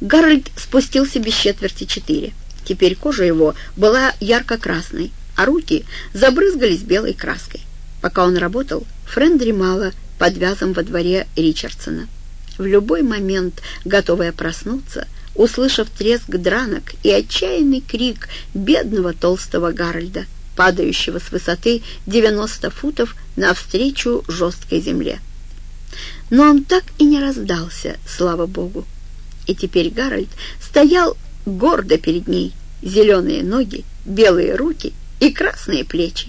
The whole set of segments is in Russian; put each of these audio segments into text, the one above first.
Гарольд спустился без четверти четыре. Теперь кожа его была ярко-красной, а руки забрызгались белой краской. Пока он работал, Френ дремала под вязом во дворе Ричардсона. В любой момент, готовая проснуться, услышав треск дранок и отчаянный крик бедного толстого Гарольда, падающего с высоты 90 футов навстречу жесткой земле. Но он так и не раздался, слава богу. И теперь Гарольд стоял гордо перед ней, зеленые ноги, белые руки и красные плечи.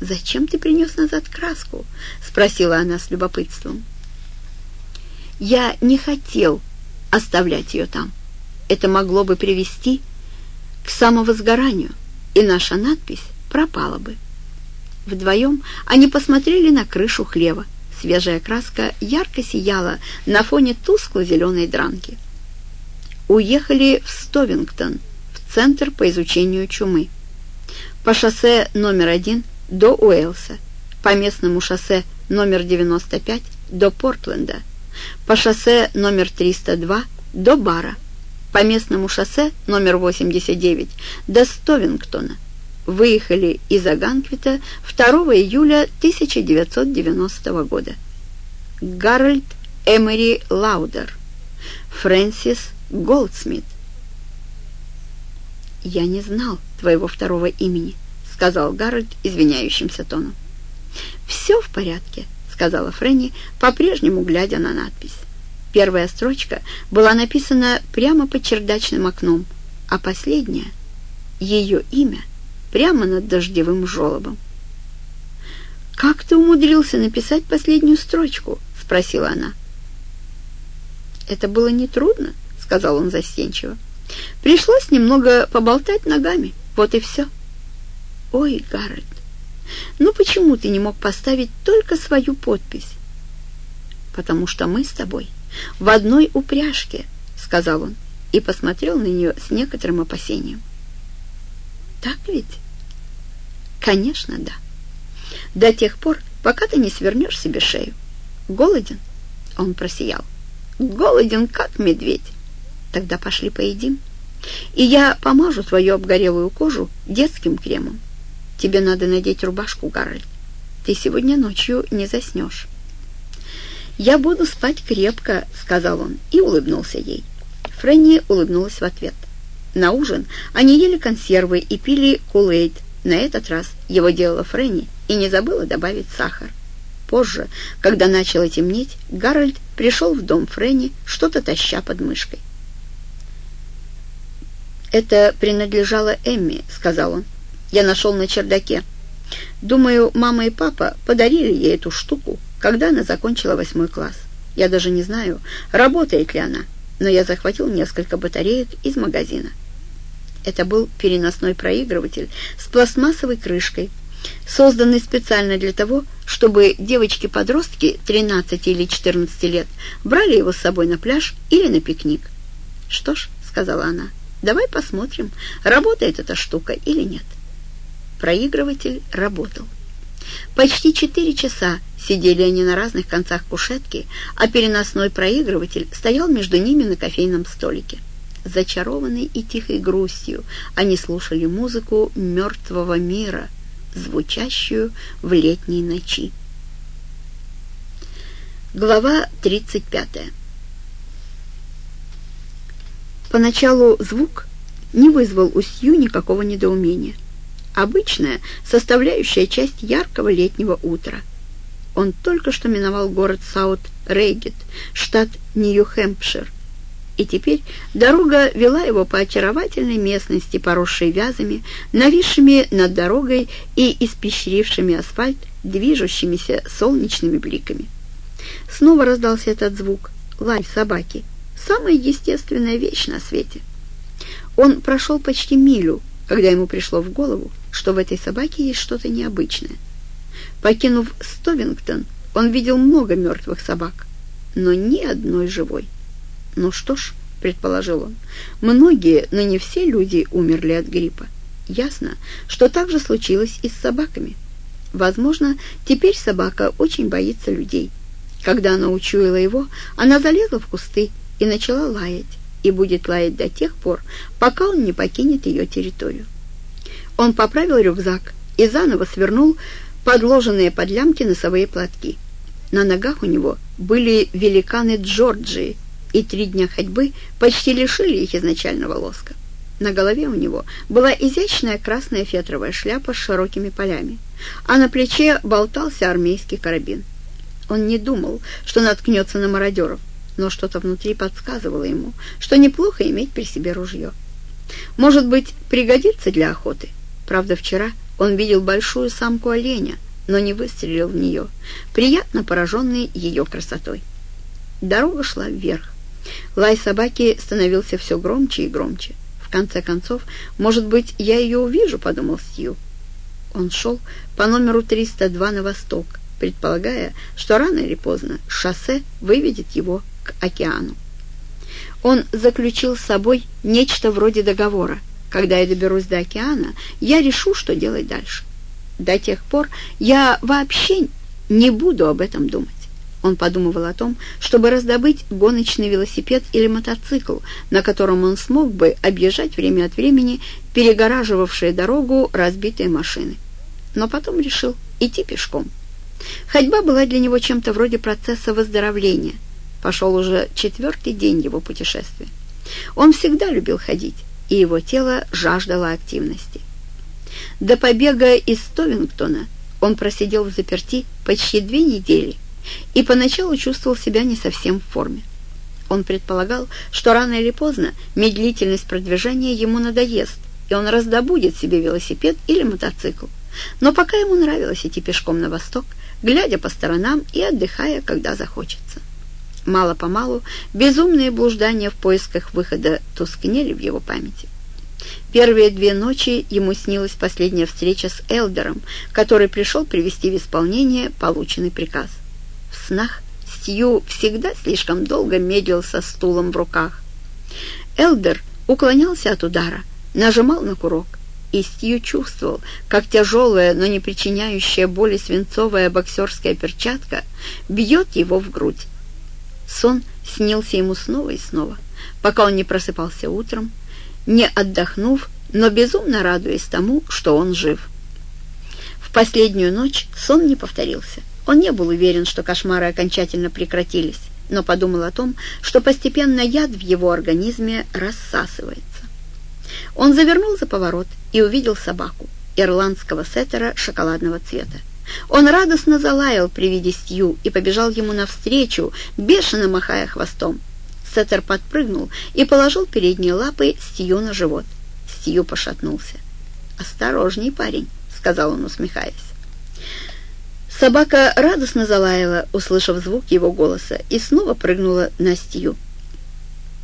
«Зачем ты принес назад краску?» — спросила она с любопытством. «Я не хотел оставлять ее там. Это могло бы привести к самовозгоранию, и наша надпись пропала бы». Вдвоем они посмотрели на крышу хлева. Свежая краска ярко сияла на фоне тускло-зеленой дранки. Уехали в Стовингтон, в Центр по изучению чумы. По шоссе номер один до Уэлса, по местному шоссе номер 95 до Портленда, по шоссе номер 302 до Бара, по местному шоссе номер 89 до Стовингтона. Выехали из Аганквита 2 июля 1990 года. Гарольд Эмери Лаудер, Фрэнсис Голдсмит. «Я не знал твоего второго имени», — сказал Гарольд извиняющимся тоном. «Все в порядке», — сказала Фрэнни, по-прежнему глядя на надпись. Первая строчка была написана прямо под чердачным окном, а последняя — ее имя — прямо над дождевым желобом. «Как ты умудрился написать последнюю строчку?» — спросила она. «Это было нетрудно», — сказал он застенчиво. «Пришлось немного поболтать ногами, вот и все». «Ой, Гаррет, ну почему ты не мог поставить только свою подпись?» «Потому что мы с тобой в одной упряжке», — сказал он и посмотрел на нее с некоторым опасением. «Так ведь?» «Конечно, да. До тех пор, пока ты не свернешь себе шею. Голоден?» Он просиял. «Голоден, как медведь. Тогда пошли поедим. И я помажу твою обгорелую кожу детским кремом. Тебе надо надеть рубашку, Гарольд. Ты сегодня ночью не заснешь». «Я буду спать крепко», — сказал он и улыбнулся ей. Фрэнни улыбнулась в ответ. На ужин они ели консервы и пили кулейд. На этот раз его делала Фрэнни и не забыла добавить сахар. Позже, когда начало темнеть, Гарольд пришел в дом Фрэнни, что-то таща под мышкой. «Это принадлежало Эмми», — сказал он я нашел на чердаке. Думаю, мама и папа подарили ей эту штуку, когда она закончила восьмой класс. Я даже не знаю, работает ли она, но я захватил несколько батареек из магазина. Это был переносной проигрыватель с пластмассовой крышкой, созданный специально для того, чтобы девочки-подростки 13 или 14 лет брали его с собой на пляж или на пикник. «Что ж», — сказала она, — «давай посмотрим, работает эта штука или нет». Проигрыватель работал. Почти четыре часа сидели они на разных концах кушетки, а переносной проигрыватель стоял между ними на кофейном столике. Зачарованные и тихой грустью они слушали музыку мертвого мира, звучащую в летней ночи. Глава 35 Поначалу звук не вызвал у Сью никакого недоумения обычная составляющая часть яркого летнего утра. Он только что миновал город Саут-Рейгет, штат Нью-Хэмпшир, и теперь дорога вела его по очаровательной местности, поросшей вязами, нависшими над дорогой и испещрившими асфальт движущимися солнечными бликами. Снова раздался этот звук — лай собаки, самая естественная вещь на свете. Он прошел почти милю, когда ему пришло в голову, что в этой собаке есть что-то необычное. Покинув Стовингтон, он видел много мертвых собак, но ни одной живой. «Ну что ж», — предположил он, — «многие, но не все люди умерли от гриппа. Ясно, что так же случилось и с собаками. Возможно, теперь собака очень боится людей. Когда она учуяла его, она залезла в кусты и начала лаять, и будет лаять до тех пор, пока он не покинет ее территорию. Он поправил рюкзак и заново свернул подложенные под лямки носовые платки. На ногах у него были великаны Джорджии, и три дня ходьбы почти лишили их изначального лоска. На голове у него была изящная красная фетровая шляпа с широкими полями, а на плече болтался армейский карабин. Он не думал, что наткнется на мародеров, но что-то внутри подсказывало ему, что неплохо иметь при себе ружье. Может быть, пригодится для охоты. Правда, вчера он видел большую самку оленя, но не выстрелил в нее, приятно пораженный ее красотой. Дорога шла вверх. Лай собаки становился все громче и громче. В конце концов, может быть, я ее увижу, подумал Стью. Он шел по номеру 302 на восток, предполагая, что рано или поздно шоссе выведет его к океану. Он заключил с собой нечто вроде договора. Когда я доберусь до океана, я решу, что делать дальше. До тех пор я вообще не буду об этом думать. Он подумывал о том, чтобы раздобыть гоночный велосипед или мотоцикл, на котором он смог бы объезжать время от времени перегораживавшие дорогу разбитые машины. Но потом решил идти пешком. Ходьба была для него чем-то вроде процесса выздоровления. Пошел уже четвертый день его путешествия. Он всегда любил ходить, и его тело жаждало активности. До побега из Стовингтона он просидел в заперти почти две недели и поначалу чувствовал себя не совсем в форме. Он предполагал, что рано или поздно медлительность продвижения ему надоест, и он раздобудет себе велосипед или мотоцикл. Но пока ему нравилось идти пешком на восток, глядя по сторонам и отдыхая, когда захочется. Мало-помалу безумные блуждания в поисках выхода тускнели в его памяти. Первые две ночи ему снилась последняя встреча с Элдером, который пришел привести в исполнение полученный приказ. В снах Стью всегда слишком долго медлил со стулом в руках. Элдер уклонялся от удара, нажимал на курок, и Стью чувствовал, как тяжелая, но не причиняющая боли свинцовая боксерская перчатка бьет его в грудь. Сон снился ему снова и снова, пока он не просыпался утром, не отдохнув, но безумно радуясь тому, что он жив. В последнюю ночь сон не повторился. Он не был уверен, что кошмары окончательно прекратились, но подумал о том, что постепенно яд в его организме рассасывается. Он завернул за поворот и увидел собаку, ирландского сеттера шоколадного цвета. Он радостно залаял при виде Стью и побежал ему навстречу, бешено махая хвостом. Сеттер подпрыгнул и положил передние лапы Стью на живот. Стью пошатнулся. «Осторожней, парень», — сказал он, усмехаясь. Собака радостно залаяла, услышав звук его голоса, и снова прыгнула на Стью.